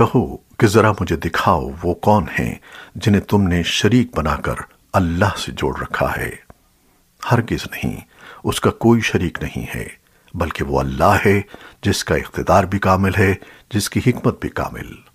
کہو کہ ذرا مجھے دکھاؤ وہ کون ہیں جنہیں تم نے شریک بنا کر اللہ سے جوڑ رکھا ہے۔ ہرگز نہیں، اس کا کوئی شریک نہیں ہے، بلکہ وہ اللہ ہے جس کا اقتدار بھی کامل ہے، جس کی حکمت بھی کامل۔